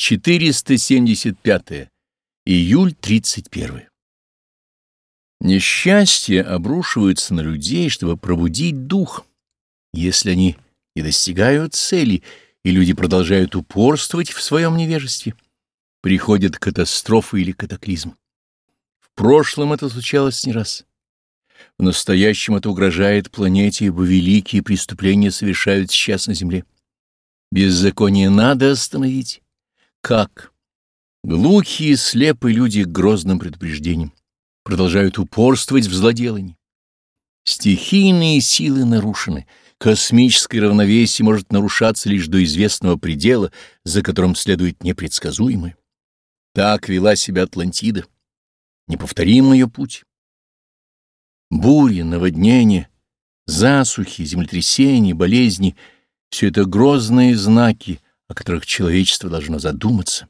475. Июль 31. Несчастья обрушиваются на людей, чтобы пробудить дух. Если они не достигают цели, и люди продолжают упорствовать в своем невежестве, приходят катастрофы или катаклизм. В прошлом это случалось не раз. В настоящем это угрожает планете, ибо великие преступления совершают сейчас на Земле. Беззаконие надо остановить. Как? Глухие слепые люди к грозным предупреждениям продолжают упорствовать в злоделании. Стихийные силы нарушены, космическое равновесие может нарушаться лишь до известного предела, за которым следует непредсказуемое. Так вела себя Атлантида. Неповторим ее путь. Бури, наводнения, засухи, землетрясения, болезни — все это грозные знаки — о которых человечество должно задуматься.